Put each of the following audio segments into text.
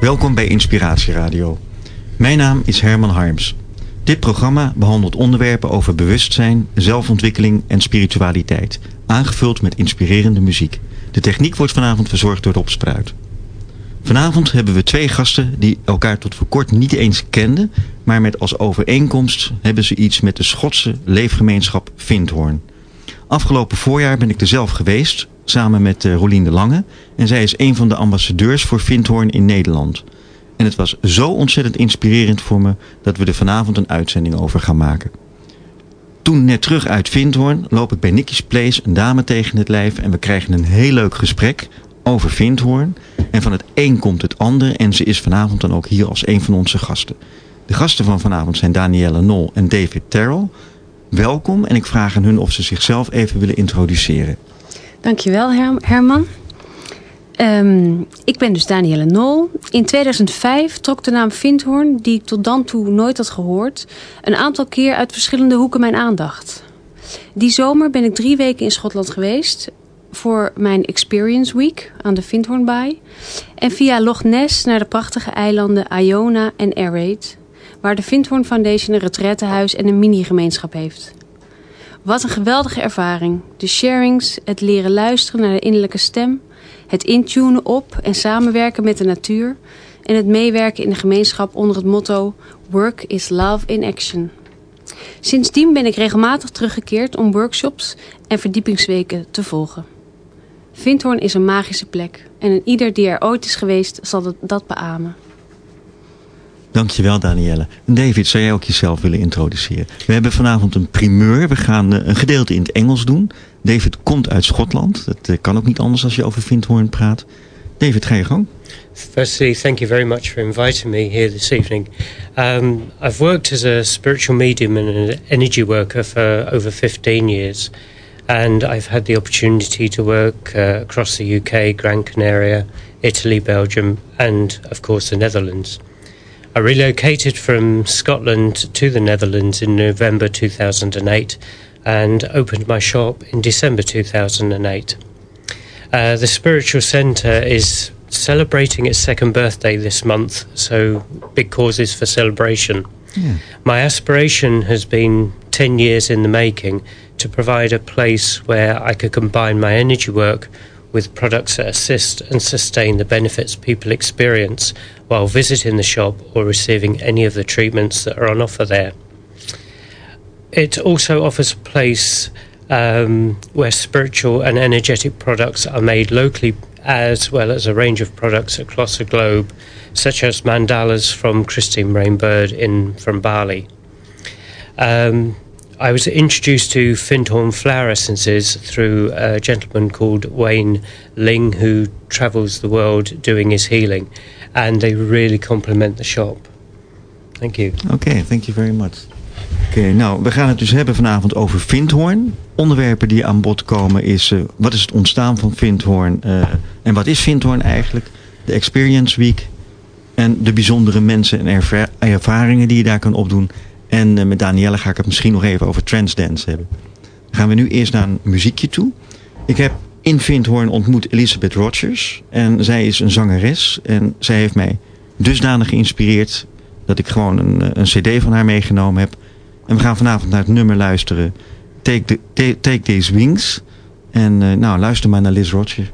welkom bij Inspiratie Radio. Mijn naam is Herman Harms. Dit programma behandelt onderwerpen over bewustzijn, zelfontwikkeling en spiritualiteit, aangevuld met inspirerende muziek. De techniek wordt vanavond verzorgd door Rob Spruit. Vanavond hebben we twee gasten die elkaar tot voor kort niet eens kenden, maar met als overeenkomst hebben ze iets met de Schotse leefgemeenschap Vindhoorn. Afgelopen voorjaar ben ik er zelf geweest, samen met eh, Rolien de Lange. En zij is een van de ambassadeurs voor Vindhoorn in Nederland. En het was zo ontzettend inspirerend voor me dat we er vanavond een uitzending over gaan maken. Toen net terug uit Vindhoorn loop ik bij Nicky's Place een dame tegen het lijf en we krijgen een heel leuk gesprek over Vindhoorn. En van het een komt het ander en ze is vanavond dan ook hier als een van onze gasten. De gasten van vanavond zijn Danielle Nol en David Terrell. Welkom en ik vraag aan hun of ze zichzelf even willen introduceren. Dankjewel Her Herman. Ehm, ik ben dus Danielle Nol. In 2005 trok de naam Vindhoorn, die ik tot dan toe nooit had gehoord, een aantal keer uit verschillende hoeken mijn aandacht. Die zomer ben ik drie weken in Schotland geweest voor mijn Experience Week aan de Vindhoornbaai. En via Loch Ness naar de prachtige eilanden Iona en Arraid, waar de Vindhoorn Foundation een retrettehuis en een mini-gemeenschap heeft. Wat een geweldige ervaring. De sharings, het leren luisteren naar de innerlijke stem, het intunen op en samenwerken met de natuur en het meewerken in de gemeenschap onder het motto Work is Love in Action. Sindsdien ben ik regelmatig teruggekeerd om workshops en verdiepingsweken te volgen. Vindhoorn is een magische plek en een ieder die er ooit is geweest zal dat- dat beamen. Dankjewel Danielle. David, zou jij ook jezelf willen introduceren? We hebben vanavond een primeur. We gaan eh, een gedeelte in het Engels doen. David komt uit Schotland. Dat eh, kan ook niet anders als je over Vindhoorn praat. David, ga je gang. Firstly, thank you very much for inviting me here this evening. Um, I've worked as a spiritual medium and an energy worker for over 15 years, and I've had the opportunity to work uh, across the UK, Gran Canaria, Italy, Belgium, and of course the Netherlands. I relocated from Scotland to the Netherlands in November 2008 and opened my shop in December 2008. Uh, the Spiritual Centre is celebrating its second birthday this month, so big causes for celebration. My aspiration has been 10 years in the making to provide a place where I could combine my energy work with products that assist and sustain the benefits people experience while visiting the shop or receiving any of the treatments that are on offer there. It also offers a place um, where spiritual and energetic products are made locally, as well as a range of products across the globe, such as mandalas from Christine Rainbird in from Bali. Um, I was introduced to Findhorn flower essences through a gentleman called Wayne Ling, who travels the world doing his healing, and they really complement the shop. Thank you. Oké, thank you very much. Oké, nou, we gaan het dus hebben vanavond over Vindhoorn. Onderwerpen die aan bod komen is, eh, wat is het ontstaan van Vindhoorn? eh, en wat is Vindhoorn eigenlijk? De Experience Week. En de bijzondere mensen en erva- ervaringen die je daar kan opdoen. En eh, met Danielle ga ik het misschien nog even over transdance hebben. Gaan we nu eerst naar een muziekje toe. Ik heb in Vindhoorn ontmoet Elizabeth Rogers. En zij is een zangeres. En zij heeft mij dusdanig geïnspireerd dat ik gewoon een, eh, een cd van haar meegenomen heb. En we gaan vanavond naar het nummer luisteren. Take, the, Ta- Take These Wings. En eh, nou, luister maar naar Liz Roger.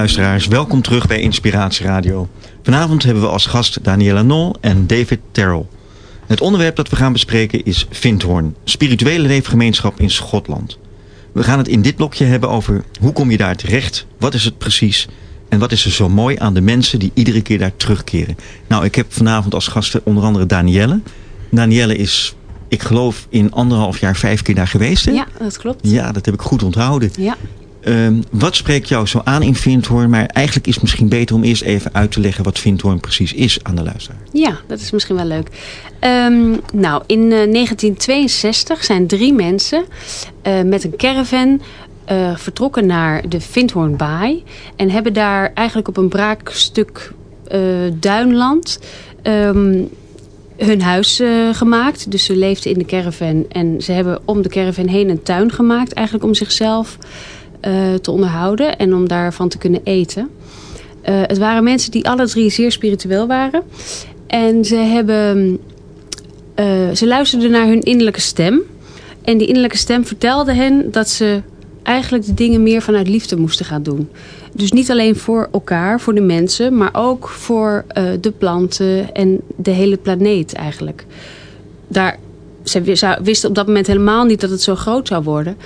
Luisteraars, welkom terug bij Inspiratie Radio. Vanavond hebben we als gast Daniela Nol en David Terrell. Het onderwerp dat we gaan bespreken is Vindhoorn, spirituele leefgemeenschap in Schotland. We gaan het in dit blokje hebben over hoe kom je daar terecht, wat is het precies en wat is er zo mooi aan de mensen die iedere keer daar terugkeren. Nou, ik heb vanavond als gasten onder andere Danielle. Danielle is, ik geloof, in anderhalf jaar vijf keer daar geweest. Hè? Ja, dat klopt. Ja, dat heb ik goed onthouden. Ja. Um, wat spreekt jou zo aan in Vindhoorn? Maar eigenlijk is het misschien beter om eerst even uit te leggen wat Vindhoorn precies is aan de luisteraar. Ja, dat is misschien wel leuk. Um, nou, in uh, 1962 zijn drie mensen uh, met een caravan uh, vertrokken naar de Vindhoornbaai. En hebben daar eigenlijk op een braakstuk duinland um, hun huis gemaakt. Dus ze leefden in de caravan. En ze hebben om de caravan heen een tuin gemaakt. Eigenlijk om zichzelf uh, te onderhouden. En om daarvan te kunnen eten. Uh, het waren mensen die alle drie zeer spiritueel waren. En ze hebben... ze luisterden naar hun innerlijke stem. En die innerlijke stem vertelde hen dat ze eigenlijk de dingen meer vanuit liefde moesten gaan doen. Dus niet alleen voor elkaar, voor de mensen, maar ook voor de planten en de hele planeet eigenlijk. Daar, ze wisten op dat moment helemaal niet dat het zo groot zou worden.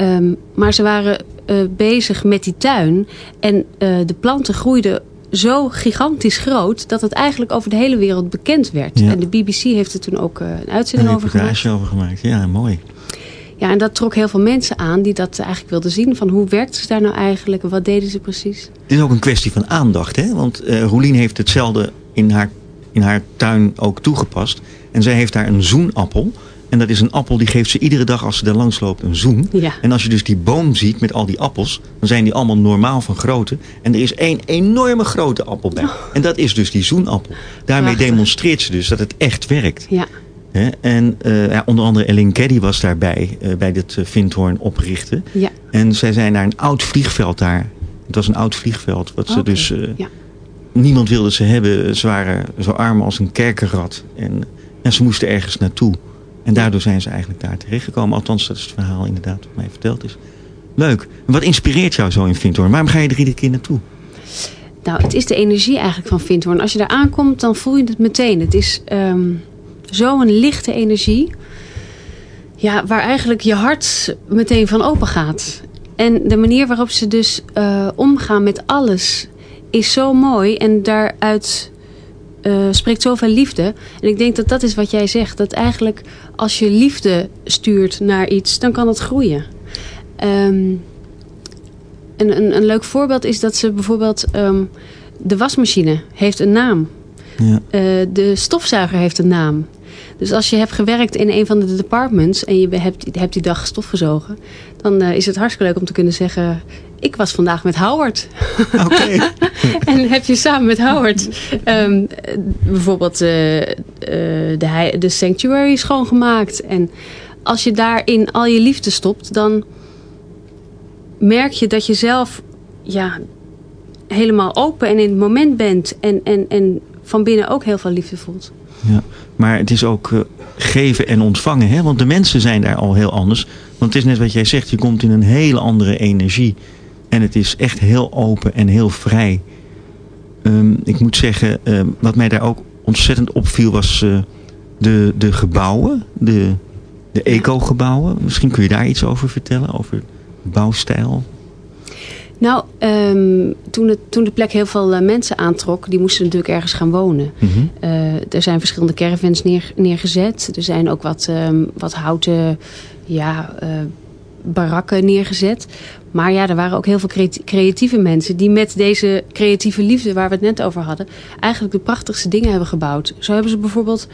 Um, maar ze waren uh, bezig met die tuin en uh, de planten groeiden zo gigantisch groot dat het eigenlijk over de hele wereld bekend werd. Ja. En de BBC heeft er toen ook een uitzending een over gemaakt. over gemaakt. Ja, mooi. Ja, en dat trok heel veel mensen aan die dat eigenlijk wilden zien. Van hoe werkte ze daar nou eigenlijk en wat deden ze precies? Het is ook een kwestie van aandacht. Hè? Want Roelien heeft hetzelfde in haar, in haar tuin ook toegepast. En zij heeft daar een zoenappel. En dat is een appel die geeft ze iedere dag als ze daar langs loopt een zoen. Ja. En als je dus die boom ziet met al die appels. Dan zijn die allemaal normaal van grootte. En er is één enorme grote appel bij. Oh. En dat is dus die zoenappel. Daarmee Prachtig. demonstreert ze dus dat het echt werkt. Ja. He, en uh, ja, onder andere Ellen Caddy was daarbij, uh, bij dit uh, Vindhoorn oprichten. Ja. En zij zijn naar een oud vliegveld daar. Het was een oud vliegveld. Wat ze okay. dus, ja. Niemand wilde ze hebben. Ze waren zo arm als een kerkenrat. En, en ze moesten ergens naartoe. En daardoor zijn ze eigenlijk daar terechtgekomen. Althans, dat is het verhaal inderdaad wat mij verteld is. Leuk. Wat inspireert jou zo in Vindhoorn? Waarom ga je er iedere keer naartoe? Nou, het is de energie eigenlijk van Vindhoorn. Als je daar aankomt, dan voel je het meteen. Het is... Um zo'n lichte energie. Ja, waar eigenlijk je hart meteen van open gaat. En de manier waarop ze dus uh, omgaan met alles is zo mooi. En daaruit uh, spreekt zoveel liefde. En ik denk dat dat is wat jij zegt. Dat eigenlijk als je liefde stuurt naar iets, dan kan het groeien. Um, een, een, een leuk voorbeeld is dat ze bijvoorbeeld... Um, de wasmachine heeft een naam. Ja. Uh, de stofzuiger heeft een naam. Dus als je hebt gewerkt in een van de departments en je hebt, hebt die dag stof gezogen, dan uh, is het hartstikke leuk om te kunnen zeggen: Ik was vandaag met Howard. Okay. en heb je samen met Howard um, bijvoorbeeld uh, uh, de, de sanctuary schoongemaakt. En als je daarin al je liefde stopt, dan merk je dat je zelf ja, helemaal open en in het moment bent en, en, en van binnen ook heel veel liefde voelt. Ja, maar het is ook uh, geven en ontvangen. Hè? Want de mensen zijn daar al heel anders. Want het is net wat jij zegt. Je komt in een hele andere energie. En het is echt heel open en heel vrij. Um, ik moet zeggen, um, wat mij daar ook ontzettend opviel was uh, de, de gebouwen. De, de eco-gebouwen. Misschien kun je daar iets over vertellen. Over bouwstijl. Nou, um, toen, het, toen de plek heel veel uh, mensen aantrok, die moesten natuurlijk ergens gaan wonen. Mm -hmm. uh, er zijn verschillende caravans neer, neergezet. Er zijn ook wat, um, wat houten ja, uh, barakken neergezet. Maar ja, er waren ook heel veel creatieve mensen die met deze creatieve liefde waar we het net over hadden, eigenlijk de prachtigste dingen hebben gebouwd. Zo hebben ze bijvoorbeeld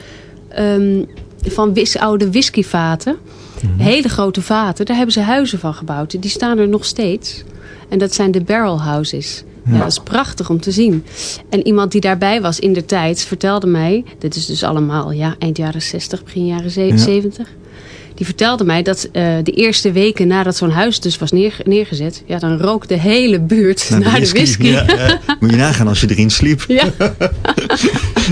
um, van wis, oude whiskyvaten, mm -hmm. hele grote vaten, daar hebben ze huizen van gebouwd. Die staan er nog steeds. En dat zijn de barrel houses. Ja. ja. dat is prachtig om te zien. En iemand die daarbij was in de tijd vertelde mij... dit is dus allemaal ja, eind jaren 60, begin jaren 70... Ja. die vertelde mij dat uh, de eerste weken nadat zo'n huis dus was neer, neergezet... ja, dan rook de hele buurt naar, naar de whisky. Ja, ja. Moet je nagaan als je erin sliep. Ja.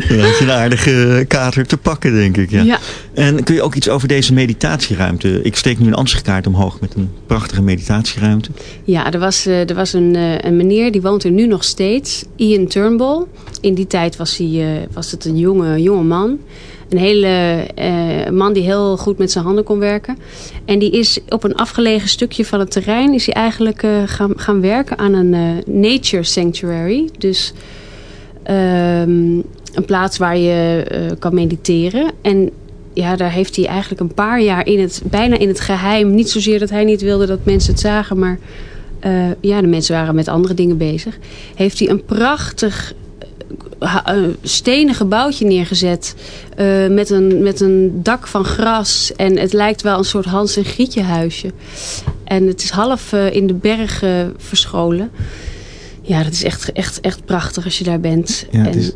Dan had je een aardige kater te pakken, denk ik. Ja. Ja. En kun je ook iets over deze meditatieruimte? Ik steek nu een ansichtkaart omhoog met een prachtige meditatieruimte. Ja, er was, eh, er was een, eh, een meneer, die woont er nu nog steeds. Ian Turnbull. In die tijd was, hij, eh, was het een jonge, jonge man. Een hele man die heel goed met zijn handen kon werken. En die is op een afgelegen stukje van het terrein... is hij eigenlijk gaan, gaan werken aan een nature sanctuary. Dus ehm, een plaats waar je eh, kan mediteren. En ja, daar heeft hij eigenlijk een paar jaar in het, bijna in het geheim... niet zozeer dat hij niet wilde dat mensen het zagen... maar eh, ja, de mensen waren met andere dingen bezig... heeft hij een prachtig eh, stenen gebouwtje neergezet. met, een, met een dak van gras. En het lijkt wel een soort Hans en Grietje huisje. En het is half in de bergen verscholen. Ja, dat is echt, echt, echt prachtig als je daar bent. Ja, het is-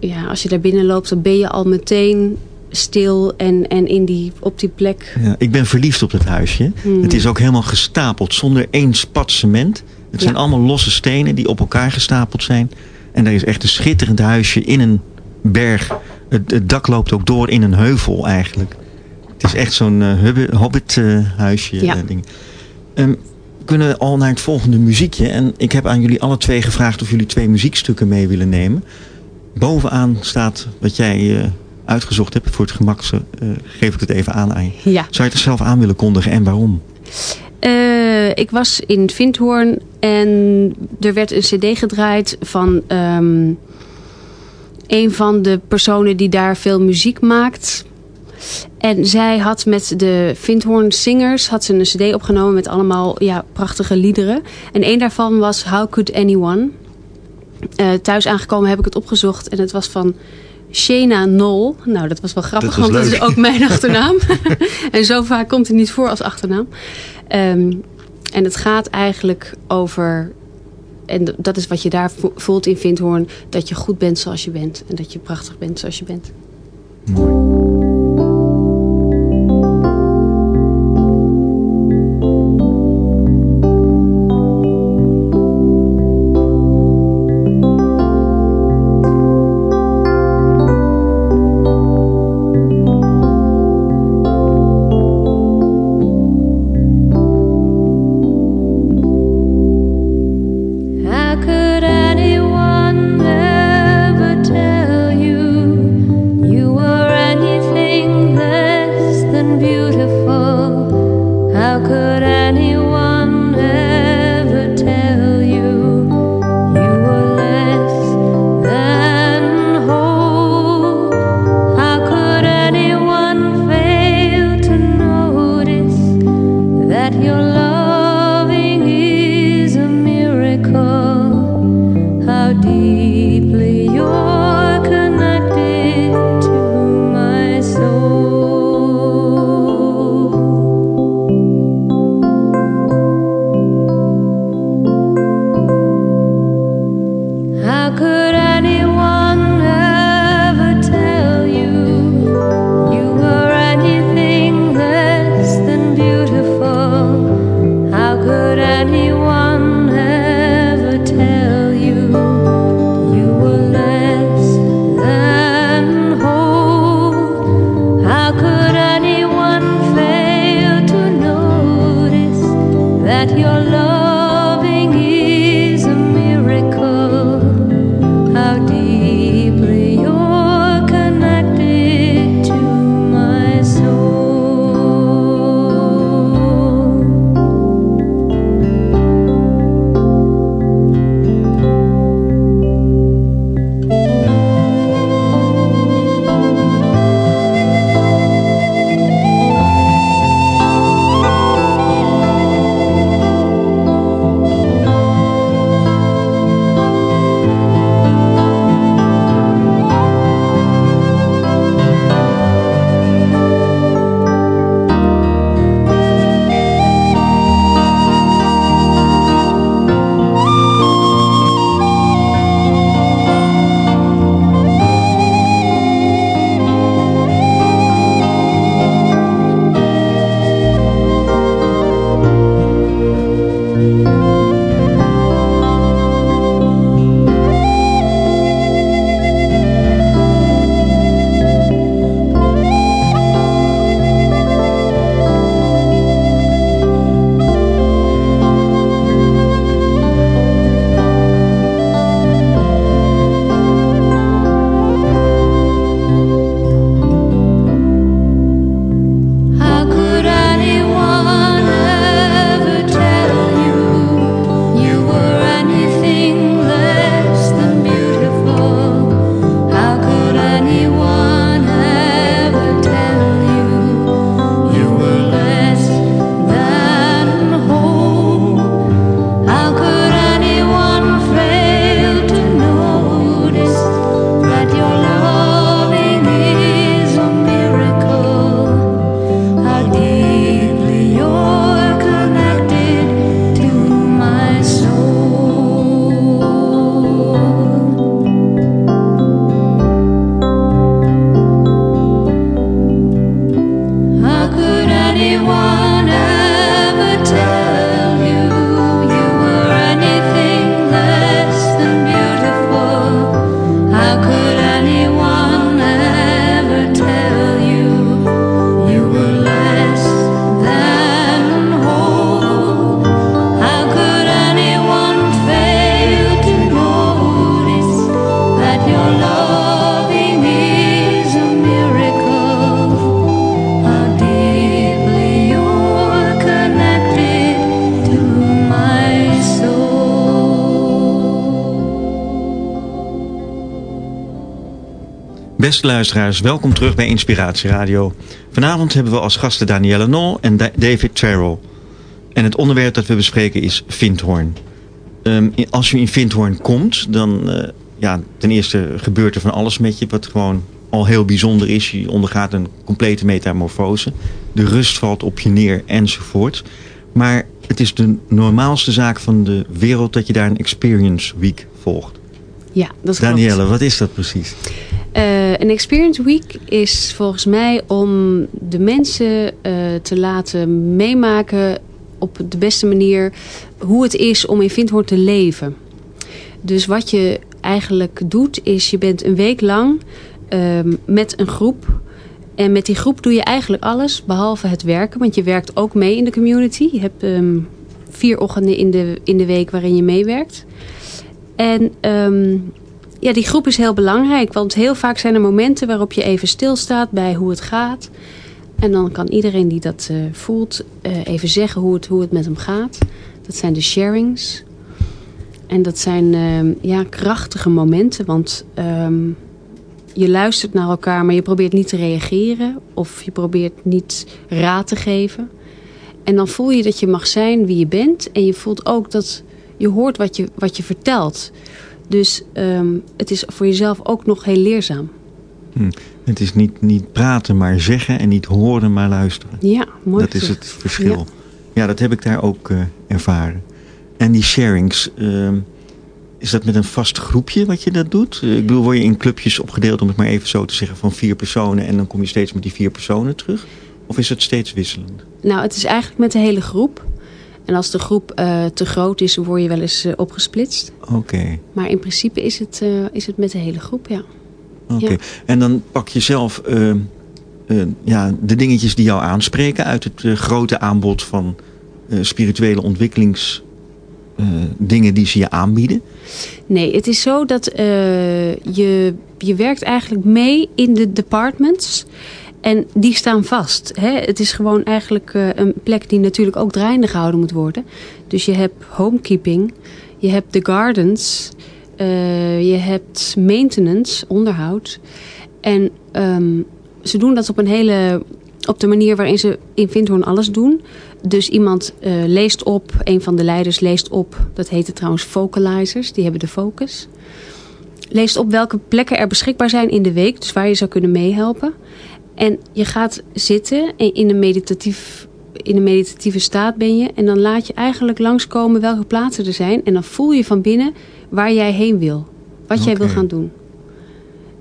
ja, als je daar binnen loopt, dan ben je al meteen stil en, en in die, op die plek. Ja, ik ben verliefd op dat huisje. Hmm. Het is ook helemaal gestapeld zonder één spat cement. Het zijn allemaal losse stenen die op elkaar gestapeld zijn. En er is echt een schitterend huisje in een berg. Het, het dak loopt ook door in een heuvel eigenlijk. Het is echt zo'n eh, hobbit eh, huisje. Ja. eh, ding. Ehm, we kunnen al naar het volgende muziekje. En ik heb aan jullie alle twee gevraagd of jullie twee muziekstukken mee willen nemen. Bovenaan staat wat jij eh, uitgezocht hebt. Voor het gemak eh, geef ik het even aan aan je. Ja. Zou je het er zelf aan willen kondigen en waarom? Eh, ik was in Vindhoorn en er werd een cd gedraaid van ehm, een van de personen die daar veel muziek maakt. En zij had met de Vindhoorn Singers had ze een cd opgenomen met allemaal ja, prachtige liederen. En een daarvan was How Could Anyone? Eh, thuis aangekomen heb ik het opgezocht en het was van Shena Nol. Nou, dat was wel grappig, Dat was want dat is ook mijn achternaam. en zo vaak komt het niet voor als achternaam. Ehm, en het gaat eigenlijk over... En dat is wat je daar vo- voelt in Vindhoorn. Dat je goed bent zoals je bent. En dat je prachtig bent zoals je bent. Beste luisteraars, welkom terug bij Inspiratie Radio. Vanavond hebben we als gasten Danielle Nol en Da- David Terrell. En het onderwerp dat we bespreken is Vindhoorn. Ehm, als je in Vindhoorn komt, dan eh, ja, ten eerste gebeurt er van alles met je, wat gewoon al heel bijzonder is. Je ondergaat een complete metamorfose. De rust valt op je neer enzovoort. Maar het is de normaalste zaak van de wereld dat je daar een Experience Week volgt. Ja, dat is klopt. Danielle, wat is dat precies? Eh, een Experience Week is volgens mij om de mensen eh, te laten meemaken op de beste manier hoe het is om in Vindhoorn te leven. Dus wat je eigenlijk doet is je bent een week lang ehm, met een groep. En met die groep doe je eigenlijk alles behalve het werken. Want je werkt ook mee in de community. Je hebt ehm, vier ochtenden in de, in de week waarin je meewerkt. En ehm, ja, die groep is heel belangrijk. Want heel vaak zijn er momenten waarop je even stilstaat bij hoe het gaat. En dan kan iedereen die dat eh, voelt eh, even zeggen hoe het, hoe het met hem gaat. Dat zijn de sharings. En dat zijn ehm, ja, krachtige momenten. Want ehm, je luistert naar elkaar, maar je probeert niet te reageren. Of je probeert niet raad te geven. En dan voel je dat je mag zijn wie je bent. En je voelt ook dat je hoort wat je, wat je vertelt. Dus ehm, het is voor jezelf ook nog heel leerzaam. Het is niet, niet praten, maar zeggen en niet horen, maar luisteren. Ja, mooi dat is het verschil. Ja. Ja, dat heb ik daar ook eh, ervaren. En die sharings, ehm, is dat met een vast groepje wat je dat doet? Eh, ik bedoel, word je in clubjes opgedeeld, om het maar even zo te zeggen, van vier personen en dan kom je steeds met die vier personen terug? Of is het steeds wisselend? Nou, het is eigenlijk met de hele groep. En als de groep eh, te groot is, word je wel eens eh, opgesplitst. Oké, Maar in principe is het, eh, is het met de hele groep, ja. oké. Ja. En dan pak je zelf ja, de dingetjes die jou aanspreken uit het grote aanbod van spirituele ontwikkelingsdingen dingen die ze je aanbieden. Nee, het is zo dat je, je werkt eigenlijk mee in de departments. En die staan vast. Hè? Het is gewoon eigenlijk eh, een plek die natuurlijk ook draaiende gehouden moet worden. Dus je hebt homekeeping, je hebt de gardens, eh, je hebt maintenance, onderhoud. En ehm, ze doen dat op een hele op de manier waarin ze in Vindhoorn alles doen. Dus iemand eh, leest op, een van de leiders leest op. Dat heette trouwens focalizers, die hebben de focus. Leest op welke plekken er beschikbaar zijn in de week, dus waar je zou kunnen meehelpen. En je gaat zitten en in een, meditatief, in een meditatieve staat ben je. En dan laat je eigenlijk langskomen welke plaatsen er zijn. En dan voel je van binnen waar jij heen wil. Wat jij wil gaan doen.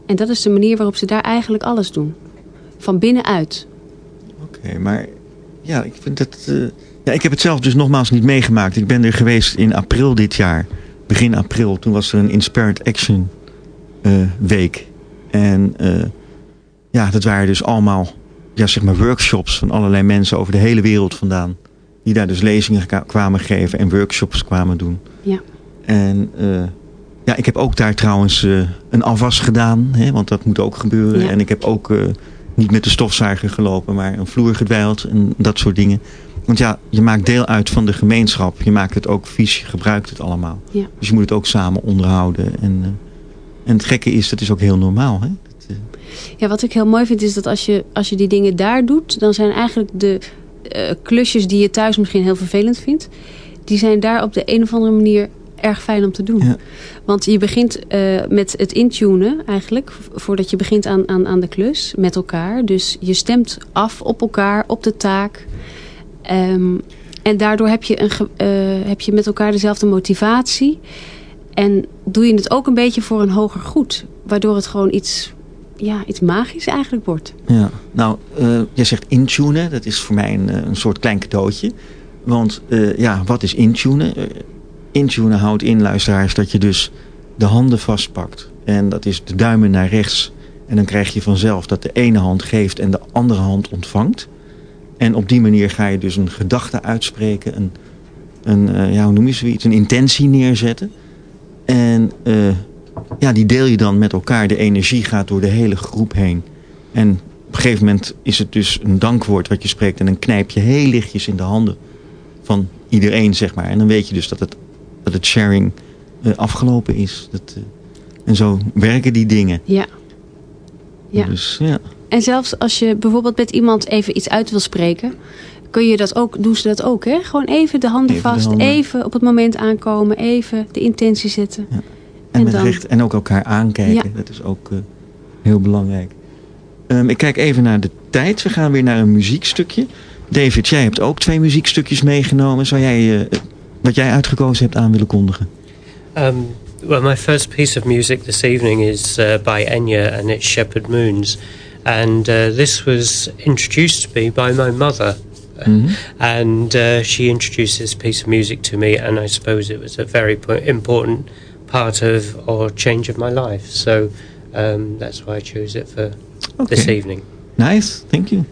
En dat is de manier waarop ze daar eigenlijk alles doen. Van binnenuit. Oké, maar ja, ik vind het. eh, ja, ik heb het zelf dus nogmaals niet meegemaakt. Ik ben er geweest in april dit jaar, begin april. Toen was er een Inspired Action eh, week. En eh, ja, dat waren dus allemaal ja, zeg maar workshops van allerlei mensen over de hele wereld vandaan. Die daar dus lezingen kwamen geven en workshops kwamen doen. Ja. En eh, ja, ik heb ook daar trouwens eh, een afwas gedaan, hè, want dat moet ook gebeuren. Ja. En ik heb ook eh, niet met de stofzuiger gelopen, maar een vloer gedwijld en dat soort dingen. Want ja, je maakt deel uit van de gemeenschap. Je maakt het ook vies, je gebruikt het allemaal. Ja. Dus je moet het ook samen onderhouden. En, en het gekke is, dat is ook heel normaal. Hè? Ja, wat ik heel mooi vind is dat als je, als je die dingen daar doet, dan zijn eigenlijk de eh, klusjes die je thuis misschien heel vervelend vindt, die zijn daar op de een of andere manier erg fijn om te doen. Ja. Want je begint eh, met het intunen eigenlijk, vo- voordat je begint aan, aan, aan de klus met elkaar. Dus je stemt af op elkaar, op de taak. Ehm, en daardoor heb je, een, eh, heb je met elkaar dezelfde motivatie. En doe je het ook een beetje voor een hoger goed. Waardoor het gewoon iets, ja, iets magisch eigenlijk wordt. Ja, nou, eh, jij zegt intunen. Dat is voor mij een, eh, een soort klein cadeautje. Want eh, ja, wat is intunen? Intunen houdt in, luisteraars, dat je dus de handen vastpakt. En dat is de duimen naar rechts. En dan krijg je vanzelf dat de ene hand geeft en de andere hand ontvangt. En op die manier ga je dus een gedachte uitspreken. Een, een ja, hoe noem je zoiets? Een intentie neerzetten. En ja, die deel je dan met elkaar. De energie gaat door de hele groep heen. En op een gegeven moment is het dus een dankwoord wat je spreekt. En dan knijp je heel lichtjes in de handen van iedereen, zeg maar. En dan weet je dus dat het, dat het sharing eh, afgelopen is. Dat, eh, en zo werken die dingen. Ja, Ja. Dus ja. En zelfs als je bijvoorbeeld met iemand even iets uit wil spreken... kun je dat ook, doen ze dat ook, hè? Gewoon even de handen Even de vast, handen. even op het moment aankomen... even de intentie zetten. En, En met dan- recht, en ook elkaar aankijken. Ja. Dat is ook eh, heel belangrijk. Ehm, ik kijk even naar de tijd. We gaan weer naar een muziekstukje. David, jij hebt ook twee muziekstukjes meegenomen. Zou jij eh, wat jij uitgekozen hebt aan willen kondigen? Um, well, my first piece of music this evening is uh, by Enya and it's Shepherd Moons. And uh, this was introduced to me by my mother. Mhm. And uh, she introduced this piece of music to me, and I suppose it was a very po- important part of or change of my life. So um, that's why I chose it for this evening. Nice, thank you.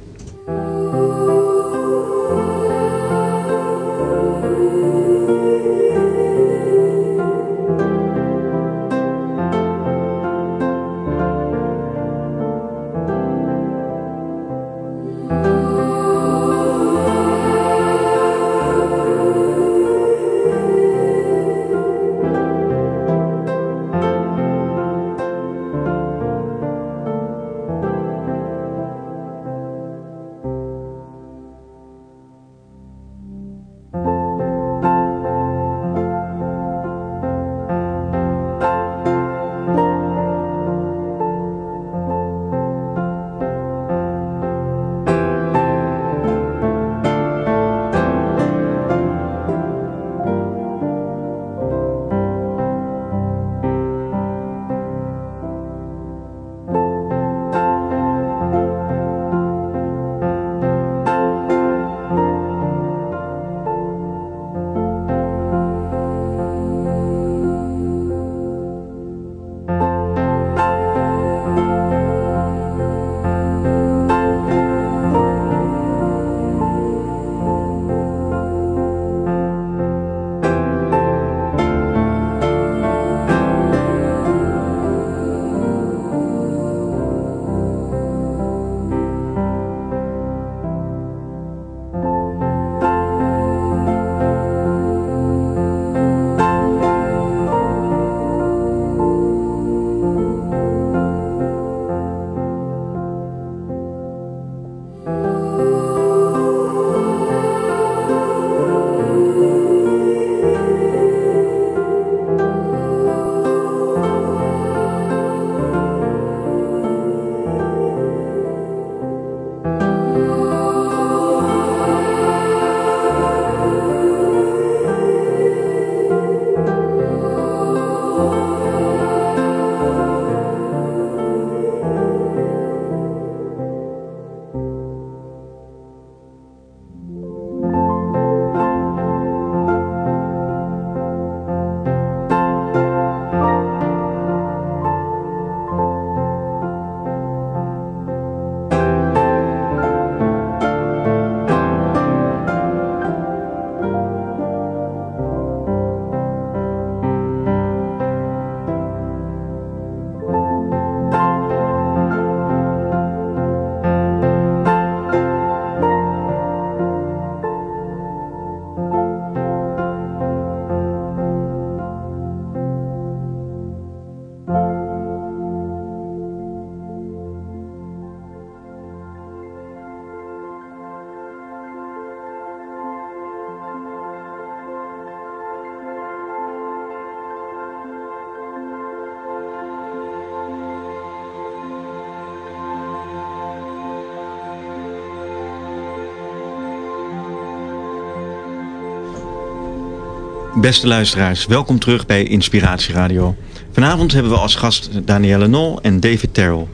Beste luisteraars, welkom terug bij Inspiratie Radio. Vanavond hebben we als gast Danielle Nol en David Terrell.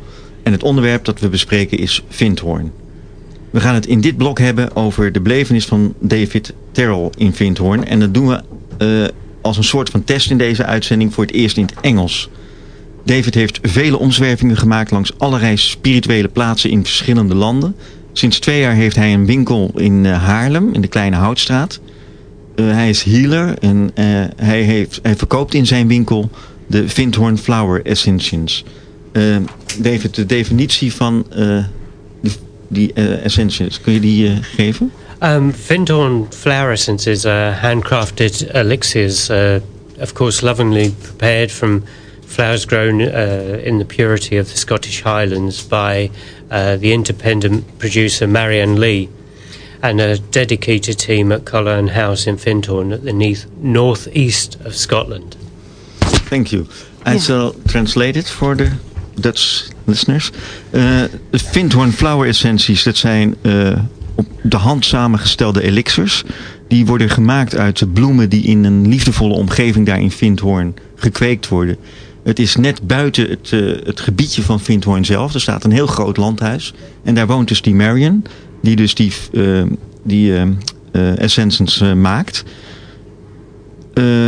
En het onderwerp dat we bespreken is Vindhoorn. We gaan het in dit blok hebben over de belevenis van David Terrell in Vindhoorn. En dat doen we eh, als een soort van test in deze uitzending voor het eerst in het Engels. David heeft vele omzwervingen gemaakt langs allerlei spirituele plaatsen in verschillende landen. Sinds twee jaar heeft hij een winkel in eh, Haarlem, in de Kleine Houtstraat. Eh, hij is healer en eh, hij, heeft, hij verkoopt in zijn winkel de Vindhorn Flower Essentials. Eh, David, de definitie van die, die essentials, kun je die geven? Um, Vindorn flower essences are handcrafted elixirs, uh, of course, lovingly prepared from flowers grown uh, in the purity of the Scottish Highlands by uh, the independent producer Marianne Lee and a dedicated team at Cullen House in Fintorn at the ne- northeast of Scotland. Thank you. I Ja. shall translate it for the Dutch listeners. Uh, de Findhorn Flower Essenties, dat zijn eh, op de hand samengestelde elixirs. Die worden gemaakt uit de bloemen die in een liefdevolle omgeving daar in Findhorn gekweekt worden. Het is net buiten het, eh, het gebiedje van Findhorn zelf. Er staat een heel groot landhuis. En daar woont dus die Marion, die dus die, eh, die eh, eh, essences maakt.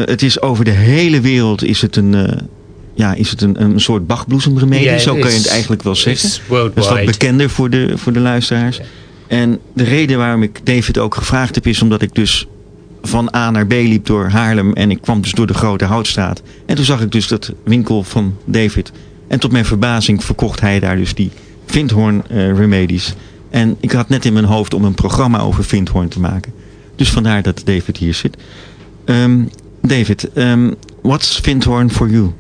Het is over de hele wereld is het een, ja, is het een, een soort bachbloesemremedie. Ja, zo kan je het eigenlijk wel zeggen. Dat is wat bekender voor de, voor de luisteraars. En de reden waarom ik David ook gevraagd heb is omdat ik dus van A naar B liep door Haarlem. En ik kwam dus door de Grote Houtstraat. En toen zag ik dus dat winkel van David. En tot mijn verbazing verkocht hij daar dus die Vindhoorn eh, remedies. En ik had net in mijn hoofd om een programma over Vindhoorn te maken. Dus vandaar dat David hier zit. Ehm, David, um, what's Vindhoorn for you?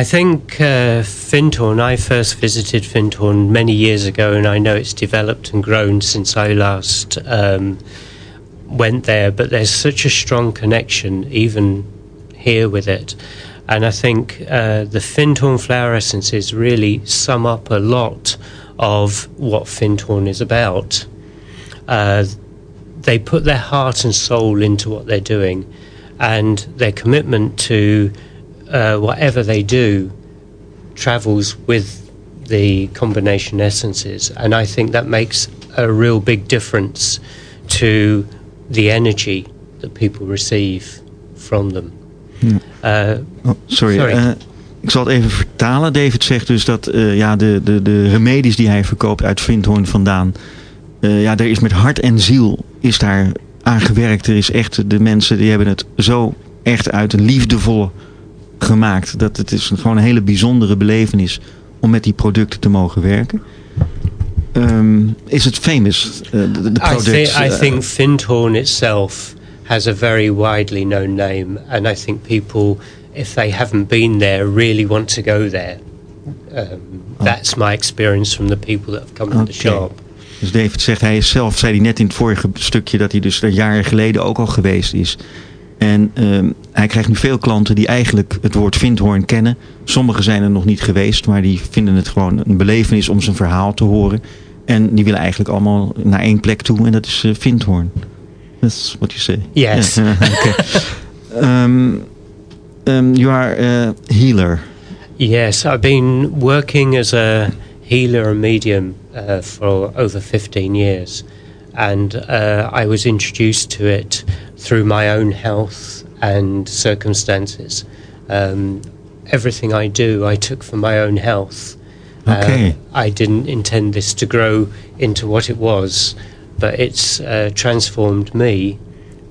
I think uh, Fintorn, I first visited Fintorn many years ago, and I know it's developed and grown since I last um, went there. But there's such a strong connection, even here with it. And I think uh, the Fintorn flower essences really sum up a lot of what Fintorn is about. Uh, they put their heart and soul into what they're doing, and their commitment to uh, whatever they do travels with the combination essences, and I think that makes a real big difference to the energy that people receive from them. Uh, Oh, sorry. Sorry. Eh, ik zal het even vertalen. David zegt dus dat eh, ja, de, de, de remedies die hij verkoopt uit Vindhoorn vandaan. eh, ja, er is met hart en ziel is daar aan gewerkt. Er is echt, de mensen die hebben het zo echt uit een liefdevolle gemaakt. Dat het is gewoon een hele bijzondere belevenis om met die producten te mogen werken. Ehm, is het famous, eh, de de I, think? I eh, think Findhorn itself has a very widely known name, and I think people, if they haven't been there, really want to go there. Um, That's my experience from the people that have come to the shop. Dus David zegt, hij is zelf, zei hij net in het vorige stukje, dat hij dus er jaren geleden ook al geweest is. En ehm, hij krijgt nu veel klanten die eigenlijk het woord Vindhoorn kennen. Sommigen zijn er nog niet geweest, maar die vinden het gewoon een belevenis om zijn verhaal te horen. En die willen eigenlijk allemaal naar één plek toe en dat is eh, Vindhoorn. That's what you say. Yes. Yeah, okay. um, um, you are a healer. Yes, I've been working as a healer and medium uh, for over 15 years, and uh, I was introduced to it through my own health and circumstances. Um, everything I do, I took for my own health. Uh, Okay. I didn't intend this to grow into what it was, but it's uh, transformed me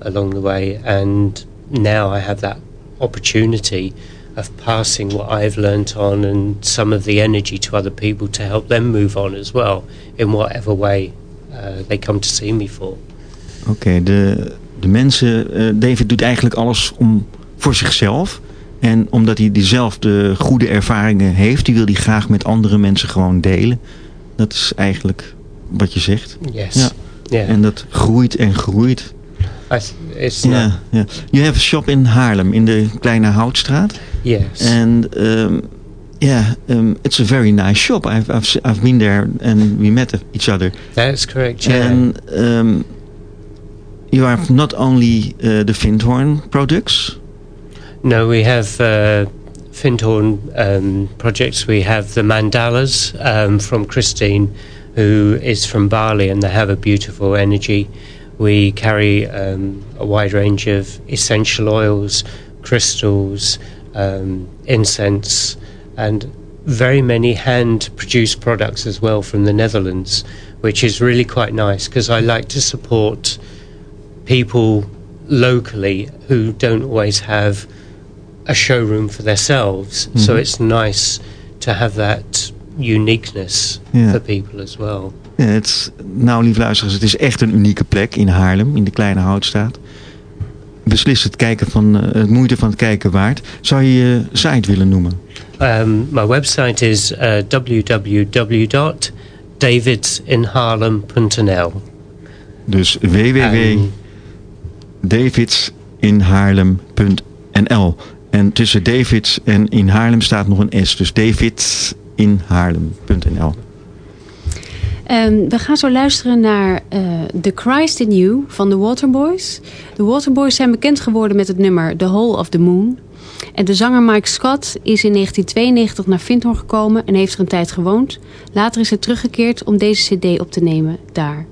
along the way, and now I have that opportunity of passing what I've learnt on and some of the energy to other people to help them move on as well in whatever way uh, they come to see me for. Oké, de, de mensen, eh, David doet eigenlijk alles om, voor zichzelf. En omdat hij diezelfde goede ervaringen heeft, die wil hij graag met andere mensen gewoon delen. Dat is eigenlijk wat je zegt. Yes. Ja. Yeah. En dat groeit en groeit. I th- it's not, Ja, ja. You have a shop in Haarlem, in the Kleine Houtstraat. yes. And um, yeah, um, it's a very nice shop. I've, I've, I've been there and we met each other. That's correct. Yeah. And um, you have not only uh, the Vindhorn products. No, we have uh, Findhorn um, projects. We have the mandalas um, from Christine, who is from Bali, and they have a beautiful energy. We carry um, a wide range of essential oils, crystals, um, incense, and very many hand produced products as well from the Netherlands, which is really quite nice because I like to support people locally who don't always have a showroom for themselves. So Mhm. it's nice to have that uniqueness Ja. for people as well. Ja, het, nou, lief luisteraars, het is echt een unieke plek in Haarlem, in de Kleine Houtstraat. beslist het, kijken van, uh, het moeite van het kijken waard. Zou je je site willen noemen? Um, my website is uh, www.davidsinhaarlem.nl Dus www.davidsinhaarlem.nl En tussen Davids en in Haarlem staat nog een S. Dus davidsinhaarlem.nl Um, we gaan zo luisteren naar uh, The Christ in You van de Waterboys. De Waterboys zijn bekend geworden met het nummer The Hole of the Moon. En de zanger Mike Scott is in 1992 naar Vindhorn gekomen en heeft er een tijd gewoond. Later is hij teruggekeerd om deze cd op te nemen daar.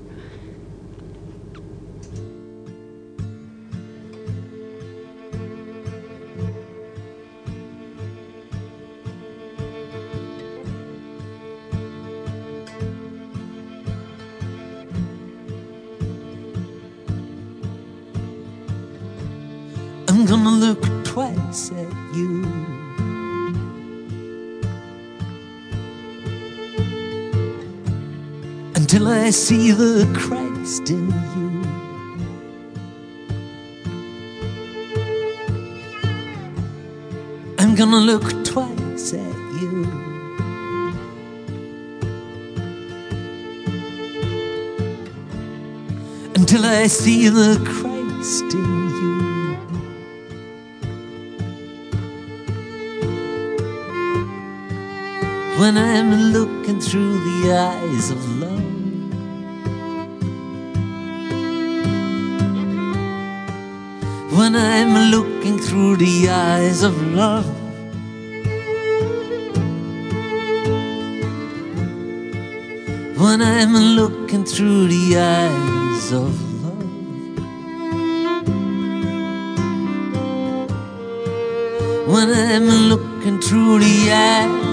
I see the Christ in you. I'm gonna look twice at you. Until I see the Christ in you. when I'm looking through the eyes of When I'm looking through the eyes of love. When I'm looking through the eyes of love. When I'm looking through the eyes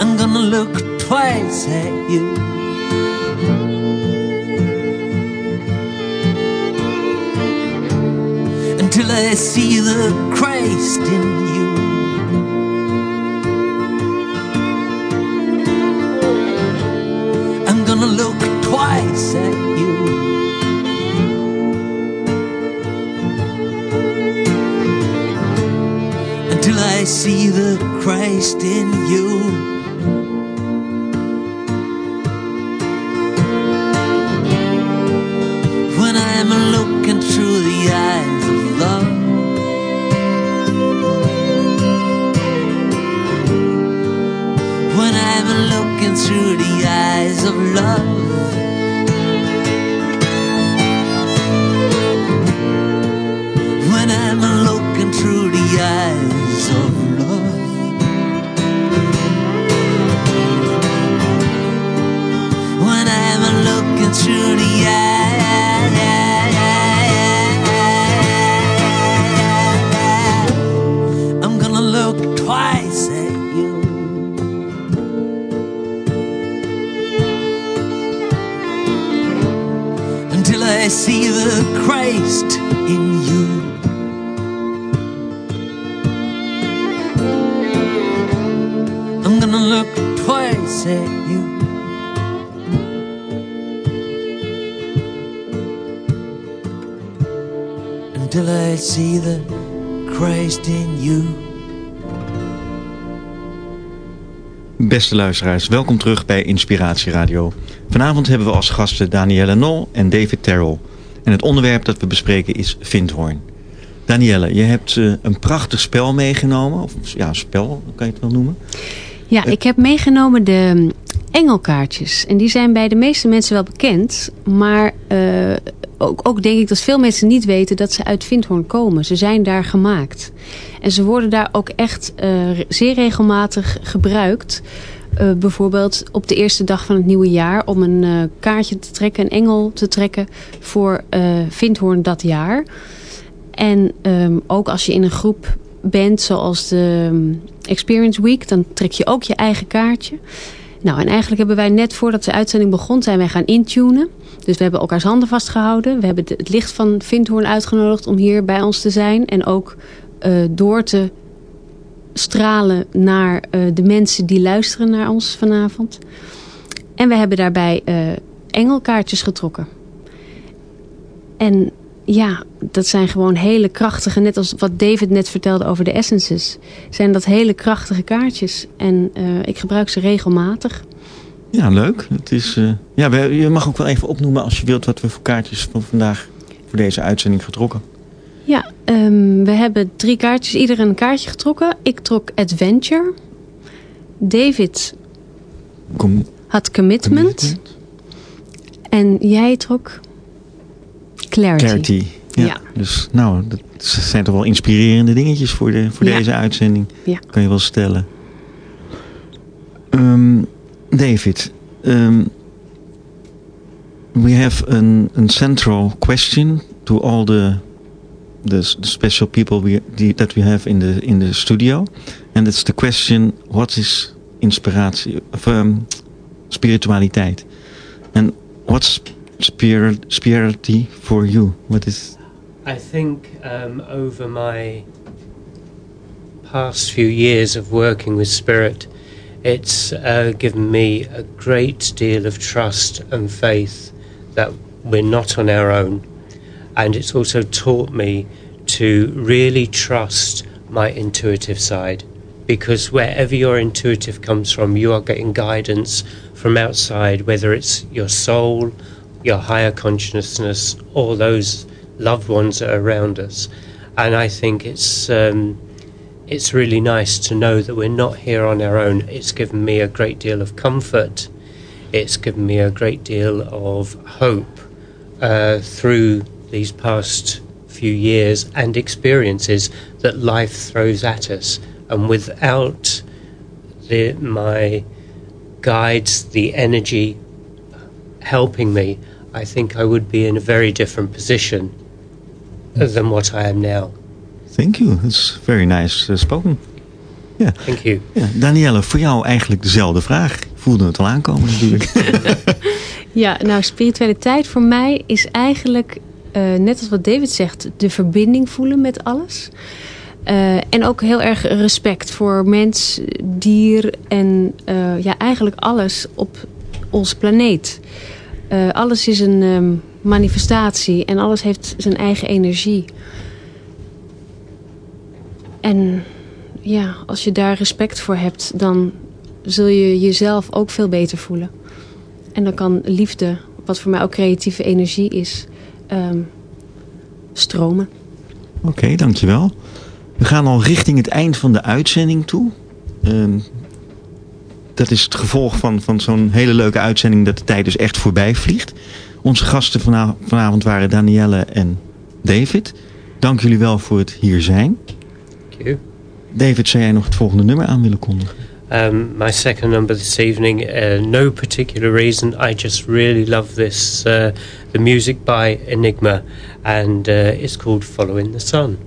I'm gonna look twice at you. I see the Christ in you. I'm gonna look twice at you. Until I see the Christ in you. Looking through look twice at you. Until I see the Christ in you. Beste luisteraars, welkom terug bij Inspiratie Radio. Vanavond hebben we als gasten Danielle Nol en David Terrell. En het onderwerp dat we bespreken is Vindhoorn. Danielle, je hebt uh, een prachtig spel meegenomen. Of ja, spel kan je het wel noemen. Ja, ik heb meegenomen de engelkaartjes. En die zijn bij de meeste mensen wel bekend. Maar uh, ook, ook denk ik dat veel mensen niet weten dat ze uit Vindhoorn komen. Ze zijn daar gemaakt. En ze worden daar ook echt uh, zeer regelmatig gebruikt. Uh, bijvoorbeeld op de eerste dag van het nieuwe jaar om een kaartje te trekken, een engel te trekken voor Vindhoorn dat jaar. En um, ook als je in een groep bent zoals de um, Experience Week, dan trek je ook je eigen kaartje. Nou, en eigenlijk hebben wij net voordat de uitzending begon, zijn wij gaan intunen. Dus we hebben elkaars handen vastgehouden. We hebben het licht van Vindhoorn uitgenodigd om hier bij ons te zijn. En ook uh, door te stralen naar uh, de mensen die luisteren naar ons vanavond. En we hebben daarbij uh, engelkaartjes getrokken. En ja, dat zijn gewoon hele krachtige, net als wat David net vertelde over de essences, zijn dat hele krachtige kaartjes. En eh, ik gebruik ze regelmatig. Ja, leuk. Het is, eh, ja, je mag ook wel even opnoemen als je wilt wat we voor kaartjes van vandaag voor deze uitzending getrokken. Ja, ehm, we hebben drie kaartjes, ieder een kaartje getrokken. Ik trok Adventure. David had Commitment. En jij trok Clarity. Clarity. Ja. Ja. Dus nou, dat zijn toch wel inspirerende dingetjes voor, de, voor Ja. deze uitzending. Ja. Kan je wel stellen. Ehm, David, ehm, we have an, an central question to all the the, the special people we, the, that we have in the in the studio, and it's the question: What is inspiratie of um, spiritualiteit? And what's spirit spirituality for you? What is I think um, over my past few years of working with spirit, it's uh, given me a great deal of trust and faith that we're not on our own. And it's also taught me to really trust my intuitive side. Because wherever your intuitive comes from, you are getting guidance from outside, whether it's your soul, your higher consciousness, or those loved ones that are around us. And I think it's um, it's really nice to know that we're not here on our own. It's given me a great deal of comfort. It's given me a great deal of hope uh, through these past few years and experiences that life throws at us. And without the, my guides, the energy helping me, I think I would be in a very different position than what I am now. Thank you. It's very nice uh, spoken. Thank you. Ja, Danielle, voor jou eigenlijk dezelfde vraag. Ik voelde het al aankomen natuurlijk. Ja, nou, spiritualiteit voor mij is eigenlijk, eh, net als wat David zegt, de verbinding voelen met alles. Eh, en ook heel erg respect voor mens, dier en eh, ja, eigenlijk alles op ons planeet. Eh, alles is een ehm, manifestatie en alles heeft zijn eigen energie. En ja, als je daar respect voor hebt, dan zul je jezelf ook veel beter voelen. En dan kan liefde, wat voor mij ook creatieve energie is, ehm, stromen. Oké, dankjewel. We gaan al richting het eind van de uitzending toe. Ehm, dat is het gevolg van, van zo'n hele leuke uitzending dat de tijd dus echt voorbij vliegt. Onze gasten vana- vanavond waren Danielle en David. Dank jullie wel voor het hier zijn. Thank you. David, zou jij nog het volgende nummer aan willen kondigen? Um, my second number this evening, uh, no particular reason. I just really love this. Uh, the music by Enigma, and uh, it's called Following the Sun.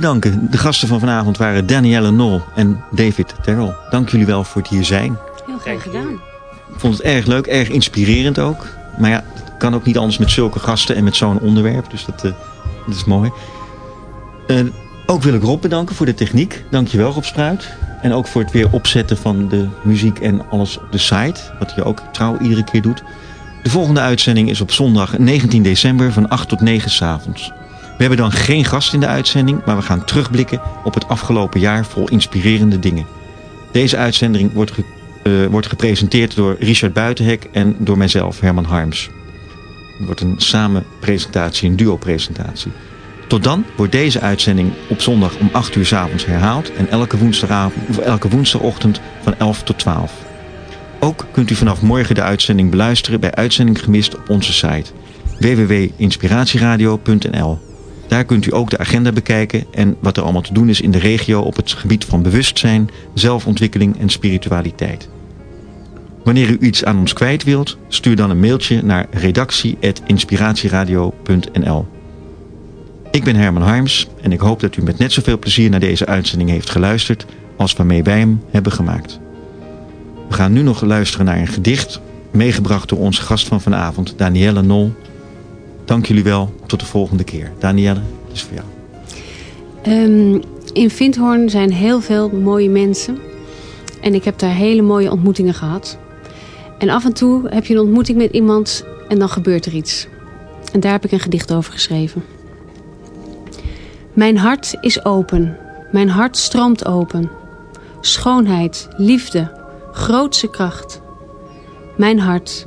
Bedanken. De gasten van vanavond waren Danielle Nol en David Terrell. Dank jullie wel voor het hier zijn. Heel graag gedaan. Ik vond het erg leuk, erg inspirerend ook. Maar ja, het kan ook niet anders met zulke gasten en met zo'n onderwerp. Dus dat, eh, dat is mooi. Eh, ook wil ik Rob bedanken voor de techniek. Dankjewel Rob Spruit. En ook voor het weer opzetten van de muziek en alles op de site. Wat je ook trouw iedere keer doet. De volgende uitzending is op zondag 19 december van 8 tot 9 s avonds. We hebben dan geen gast in de uitzending, maar we gaan terugblikken op het afgelopen jaar vol inspirerende dingen. Deze uitzending wordt, eh, wordt gepresenteerd door Richard Buitenhek en door mijzelf, Herman Harms. Het wordt een samenpresentatie, een duo-presentatie. Tot dan wordt deze uitzending op zondag om 8 uur 's avonds herhaald en elke, of elke woensdagochtend van 11 tot 12. Ook kunt u vanaf morgen de uitzending beluisteren bij Uitzending Gemist op onze site www.inspiratieradio.nl. Daar kunt u ook de agenda bekijken en wat er allemaal te doen is in de regio op het gebied van bewustzijn, zelfontwikkeling en spiritualiteit. Wanneer u iets aan ons kwijt wilt, stuur dan een mailtje naar redactie.inspiratieradio.nl. Ik ben Herman Harms en ik hoop dat u met net zoveel plezier naar deze uitzending heeft geluisterd als waarmee wij hem hebben gemaakt. We gaan nu nog luisteren naar een gedicht meegebracht door onze gast van vanavond, Danielle Nol. Dank jullie wel, tot de volgende keer. Danielle, het is voor jou. Ehm, in Vindhoorn zijn heel veel mooie mensen. En ik heb daar hele mooie ontmoetingen gehad. En af en toe heb je een ontmoeting met iemand en dan gebeurt er iets. En daar heb ik een gedicht over geschreven. Mijn hart is open. Mijn hart stroomt open. Schoonheid, liefde, grootse kracht. Mijn hart,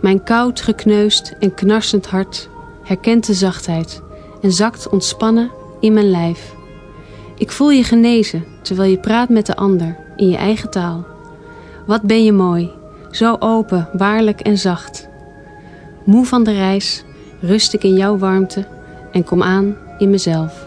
mijn koud, gekneusd en knarsend hart herkent de zachtheid en zakt ontspannen in mijn lijf. Ik voel je genezen terwijl je praat met de ander in je eigen taal. Wat ben je mooi, zo open, waarlijk en zacht. Moe van de reis, rust ik in jouw warmte en kom aan in mezelf.